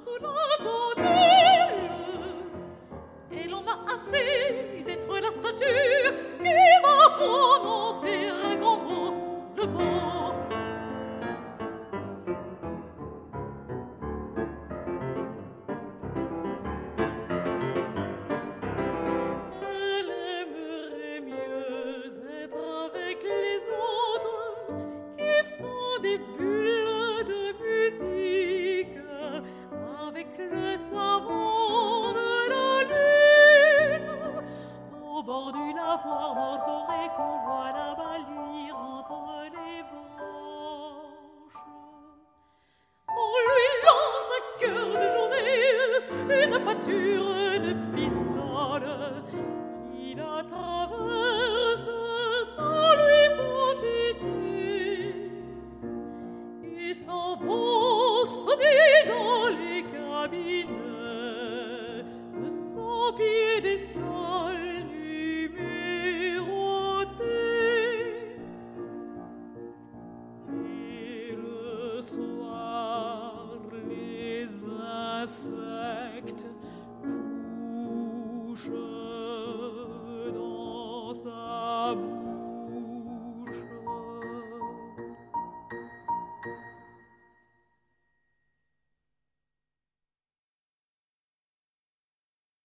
sulla donnelle et l'on a assez d'être la statue qui va prononcer un grand mot, le mot Le sabot de la lune, au bord du lavoir, manche dorée, qu'on voit la balue entre les branches. On lui lance un cœur de journée, une pâture de pistolets. piedestal